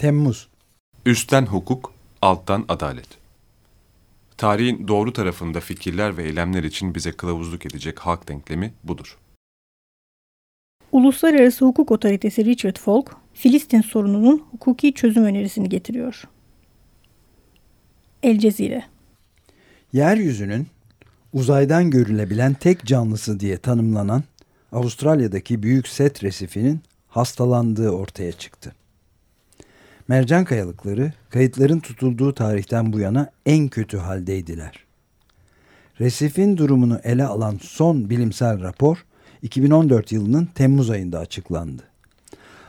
Temmuz Üstten hukuk, alttan adalet. Tarihin doğru tarafında fikirler ve eylemler için bize kılavuzluk edecek halk denklemi budur. Uluslararası Hukuk Otoritesi Richard Falk, Filistin sorununun hukuki çözüm önerisini getiriyor. El Cezire Yeryüzünün uzaydan görülebilen tek canlısı diye tanımlanan Avustralya'daki Büyük Set Resifi'nin hastalandığı ortaya çıktı. Mercan kayalıkları kayıtların tutulduğu tarihten bu yana en kötü haldeydiler. Resifin durumunu ele alan son bilimsel rapor 2014 yılının Temmuz ayında açıklandı.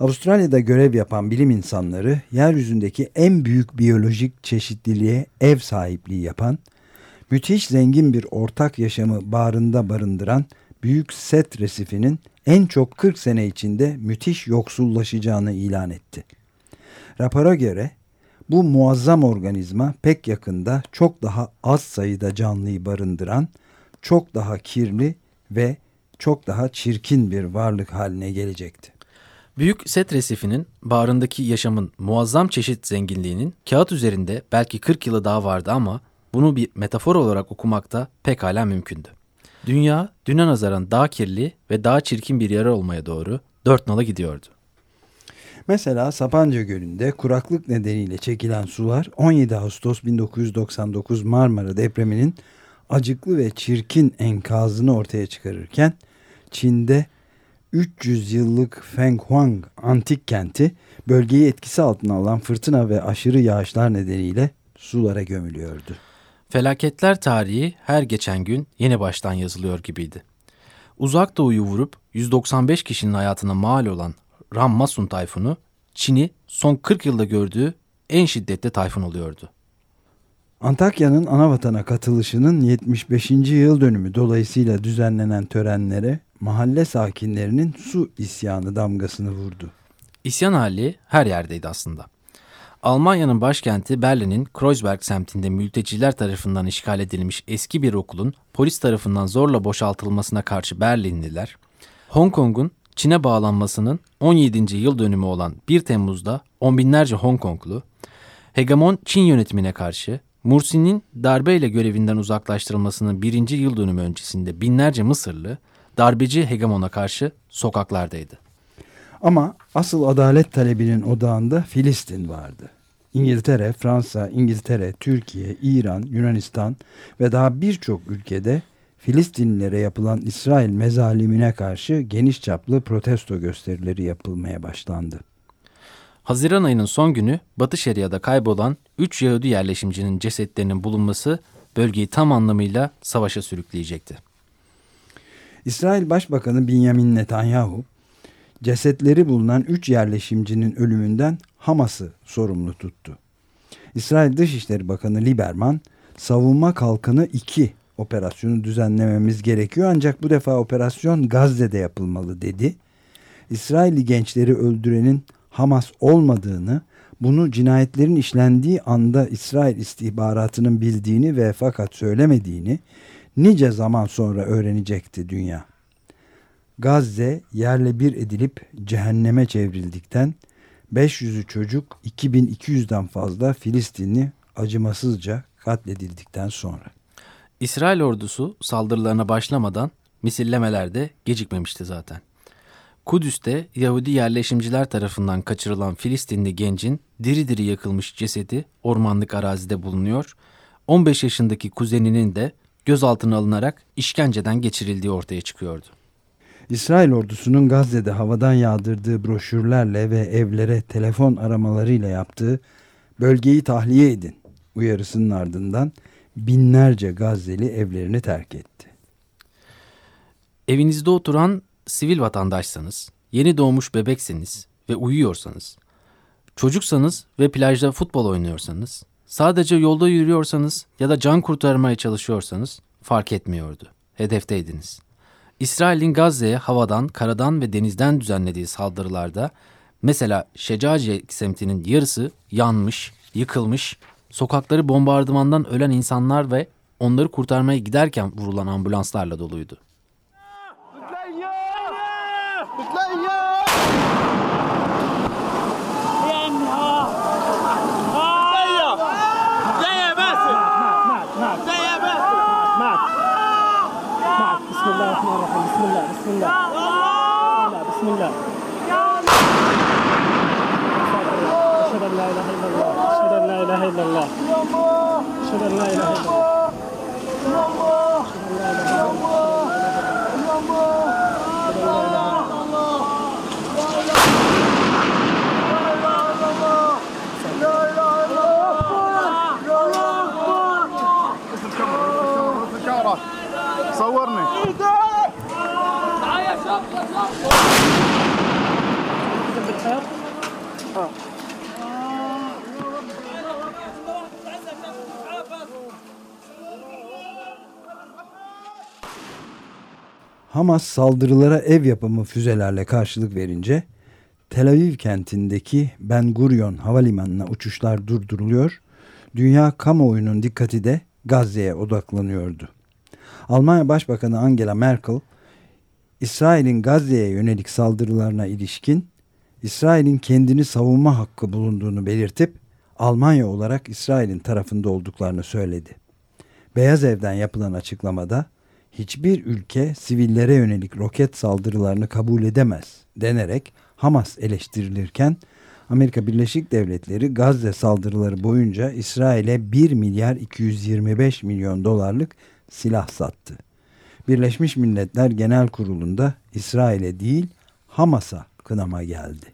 Avustralya'da görev yapan bilim insanları yeryüzündeki en büyük biyolojik çeşitliliğe ev sahipliği yapan, müthiş zengin bir ortak yaşamı bağrında barındıran Büyük Set Resifinin en çok 40 sene içinde müthiş yoksullaşacağını ilan etti. Rapora göre bu muazzam organizma pek yakında çok daha az sayıda canlıyı barındıran, çok daha kirli ve çok daha çirkin bir varlık haline gelecekti. Büyük set resifinin bağrındaki yaşamın muazzam çeşit zenginliğinin kağıt üzerinde belki 40 yılı daha vardı ama bunu bir metafor olarak okumakta pekala mümkündü. Dünya düne nazaran daha kirli ve daha çirkin bir yer olmaya doğru dört nala gidiyordu. Mesela Sapanca Gölü'nde kuraklık nedeniyle çekilen sular 17 Ağustos 1999 Marmara depreminin acıklı ve çirkin enkazını ortaya çıkarırken Çin'de 300 yıllık Feng Huang antik kenti bölgeyi etkisi altına alan fırtına ve aşırı yağışlar nedeniyle sulara gömülüyordu. Felaketler tarihi her geçen gün yeni baştan yazılıyor gibiydi. Uzak doğuyu vurup 195 kişinin hayatına mal olan Rammasun tayfunu Çin'i son 40 yılda gördüğü en şiddetli tayfun oluyordu. Antakya'nın anavatana katılışının 75. yıl dönümü dolayısıyla düzenlenen törenlere mahalle sakinlerinin su isyanı damgasını vurdu. İsyan hali her yerdeydi aslında. Almanya'nın başkenti Berlin'in Kreuzberg semtinde mülteciler tarafından işgal edilmiş eski bir okulun polis tarafından zorla boşaltılmasına karşı Berlinliler, Hong Kong'un Çin'e bağlanmasının 17. yıl dönümü olan 1 Temmuz'da on binlerce Hong Konglu, hegemon Çin yönetimine karşı Mursi'nin darbeyle görevinden uzaklaştırılmasının birinci yıl dönümü öncesinde binlerce Mısırlı, darbeci hegemona karşı sokaklardaydı. Ama asıl adalet talebinin odağında Filistin vardı. İngiltere, Fransa, İngiltere, Türkiye, İran, Yunanistan ve daha birçok ülkede Filistinlilere yapılan İsrail mezalimine karşı geniş çaplı protesto gösterileri yapılmaya başlandı. Haziran ayının son günü Batı Şeria'da kaybolan 3 Yahudi yerleşimcinin cesetlerinin bulunması bölgeyi tam anlamıyla savaşa sürükleyecekti. İsrail Başbakanı Benjamin Netanyahu cesetleri bulunan 3 yerleşimcinin ölümünden Hamas'ı sorumlu tuttu. İsrail Dışişleri Bakanı Lieberman savunma kalkanı 2 operasyonu düzenlememiz gerekiyor ancak bu defa operasyon Gazze'de yapılmalı dedi. İsrailli gençleri öldürenin Hamas olmadığını, bunu cinayetlerin işlendiği anda İsrail istihbaratının bildiğini ve fakat söylemediğini nice zaman sonra öğrenecekti dünya. Gazze yerle bir edilip cehenneme çevrildikten 500'ü çocuk 2200'den fazla Filistinli acımasızca katledildikten sonra. İsrail ordusu saldırılarına başlamadan misillemeler de gecikmemişti zaten. Kudüs'te Yahudi yerleşimciler tarafından kaçırılan Filistinli gencin diri diri yakılmış cesedi ormanlık arazide bulunuyor. 15 yaşındaki kuzeninin de gözaltına alınarak işkenceden geçirildiği ortaya çıkıyordu. İsrail ordusunun Gazze'de havadan yağdırdığı broşürlerle ve evlere telefon aramalarıyla yaptığı bölgeyi tahliye edin uyarısının ardından binlerce Gazze'li evlerini terk etti. Evinizde oturan sivil vatandaşsanız, yeni doğmuş bebekseniz ve uyuyorsanız, çocuksanız ve plajda futbol oynuyorsanız, sadece yolda yürüyorsanız ya da can kurtarmaya çalışıyorsanız fark etmiyordu. Hedefteydiniz. İsrail'in Gazze'ye havadan, karadan ve denizden düzenlediği saldırılarda mesela Şecaciye semtinin yarısı yanmış, yıkılmış, sokakları bombardımandan ölen insanlar ve onları kurtarmaya giderken vurulan ambulanslarla doluydu. Bismillah, Bismillah, Bismillah. Bismillah, أشهد أن لا إله إلا الله أشهد أن لا إله إلا الله أشهد أن لا إله إلا الله أشهد أن يا إله إلا الله. صورني معايا شاب بالخير آه Hamas saldırılara ev yapımı füzelerle karşılık verince Tel Aviv kentindeki Ben Gurion havalimanına uçuşlar durduruluyor. Dünya kamuoyunun dikkati de Gazze'ye odaklanıyordu. Almanya Başbakanı Angela Merkel, İsrail'in Gazze'ye yönelik saldırılarına ilişkin İsrail'in kendini savunma hakkı bulunduğunu belirtip Almanya olarak İsrail'in tarafında olduklarını söyledi. Beyaz Ev'den yapılan açıklamada hiçbir ülke sivillere yönelik roket saldırılarını kabul edemez denerek Hamas eleştirilirken Amerika Birleşik Devletleri Gazze saldırıları boyunca İsrail'e 1 milyar 225 milyon dolarlık silah sattı. Birleşmiş Milletler Genel Kurulu'nda İsrail'e değil Hamas'a kınama geldi.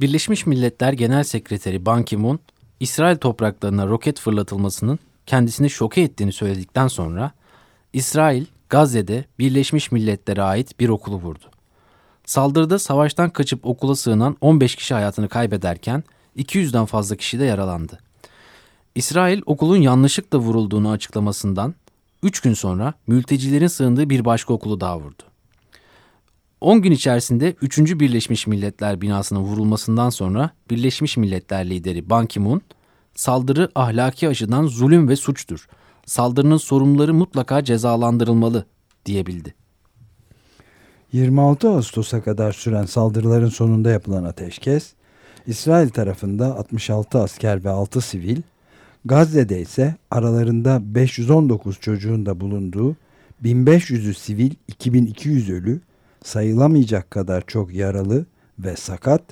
Birleşmiş Milletler Genel Sekreteri Ban Ki-moon, İsrail topraklarına roket fırlatılmasının kendisini şoke ettiğini söyledikten sonra İsrail, Gazze'de Birleşmiş Milletler'e ait bir okulu vurdu. Saldırıda savaştan kaçıp okula sığınan 15 kişi hayatını kaybederken 200'den fazla kişi de yaralandı. İsrail okulun yanlışlıkla vurulduğunu açıklamasından 3 gün sonra mültecilerin sığındığı bir başka okulu daha vurdu. 10 gün içerisinde 3. Birleşmiş Milletler binasının vurulmasından sonra Birleşmiş Milletler lideri Ban Ki-moon, saldırı ahlaki açıdan zulüm ve suçtur. Saldırının sorumluları mutlaka cezalandırılmalı diyebildi. 26 Ağustos'a kadar süren saldırıların sonunda yapılan ateşkes, İsrail tarafında 66 asker ve 6 sivil, Gazze'de ise aralarında 519 çocuğun da bulunduğu 1500'ü sivil 2200 ölü, sayılamayacak kadar çok yaralı ve sakat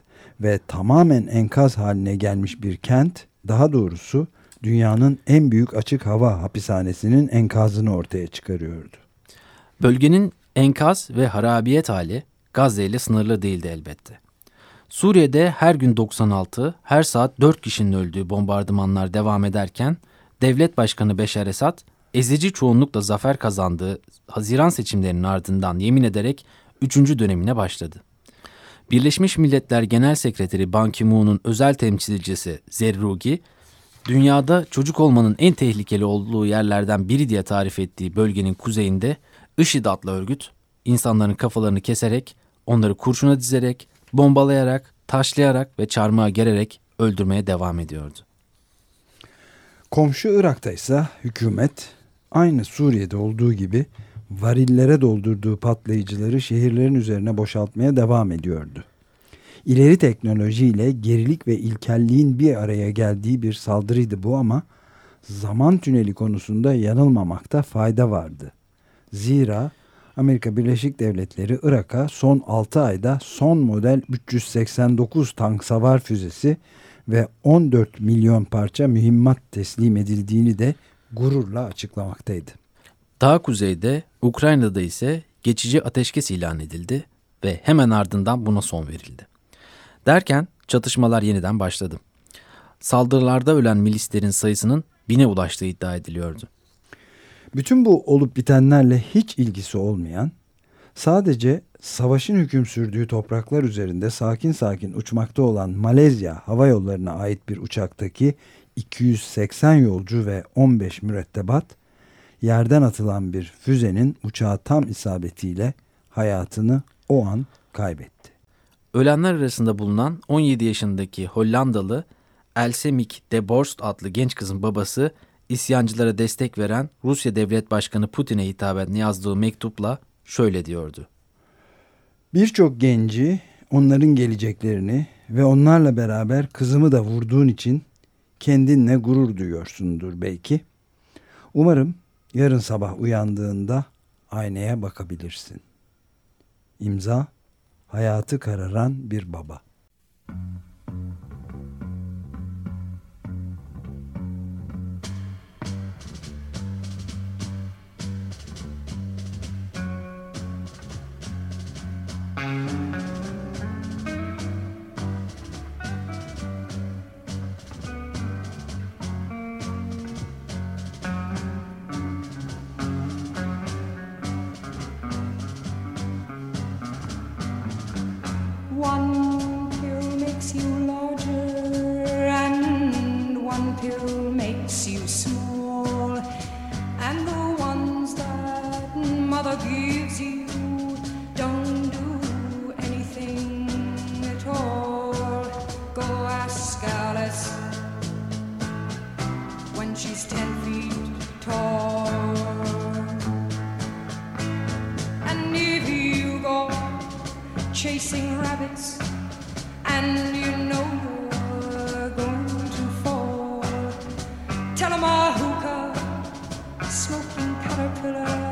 ve tamamen enkaz haline gelmiş bir kent, daha doğrusu dünyanın en büyük açık hava hapishanesinin enkazını ortaya çıkarıyordu. Bölgenin enkaz ve harabiyet hali Gazze ile sınırlı değildi elbette. Suriye'de her gün 96, her saat 4 kişinin öldüğü bombardımanlar devam ederken devlet başkanı Beşar Esad ezici çoğunlukla zafer kazandığı Haziran seçimlerinin ardından yemin ederek 3. dönemine başladı. Birleşmiş Milletler Genel Sekreteri Ban Ki-moon'un özel temsilcisi Zerrugi, dünyada çocuk olmanın en tehlikeli olduğu yerlerden biri diye tarif ettiği bölgenin kuzeyinde IŞİD adlı örgüt, insanların kafalarını keserek, onları kurşuna dizerek, bombalayarak, taşlayarak ve çarmıha gererek öldürmeye devam ediyordu. Komşu Irak'ta ise hükümet aynı Suriye'de olduğu gibi varillere doldurduğu patlayıcıları şehirlerin üzerine boşaltmaya devam ediyordu. İleri teknolojiyle gerilik ve ilkelliğin bir araya geldiği bir saldırıydı bu ama zaman tüneli konusunda yanılmamakta fayda vardı. Zira Amerika Birleşik Devletleri Irak'a son 6 ayda son model 389 tank savar füzesi ve 14 milyon parça mühimmat teslim edildiğini de gururla açıklamaktaydı. Daha kuzeyde Ukrayna'da ise geçici ateşkes ilan edildi ve hemen ardından buna son verildi. Derken çatışmalar yeniden başladı. Saldırılarda ölen milislerin sayısının bine ulaştığı iddia ediliyordu. Bütün bu olup bitenlerle hiç ilgisi olmayan, sadece savaşın hüküm sürdüğü topraklar üzerinde sakin sakin uçmakta olan Malezya hava yollarına ait bir uçaktaki 280 yolcu ve 15 mürettebat, yerden atılan bir füzenin uçağa tam isabetiyle hayatını o an kaybetti. Ölenler arasında bulunan 17 yaşındaki Hollandalı Elsemik de Borst adlı genç kızın babası isyancılara destek veren Rusya Devlet Başkanı Putin'e hitaben yazdığı mektupla şöyle diyordu. Birçok genci, onların geleceklerini ve onlarla beraber kızımı da vurduğun için kendinle gurur duyuyorsundur belki. Umarım yarın sabah uyandığında aynaya bakabilirsin. İmza hayatı kararan bir baba. chasing rabbits, and you know you're going to fall. Tell 'em a hookah, smoking caterpillar.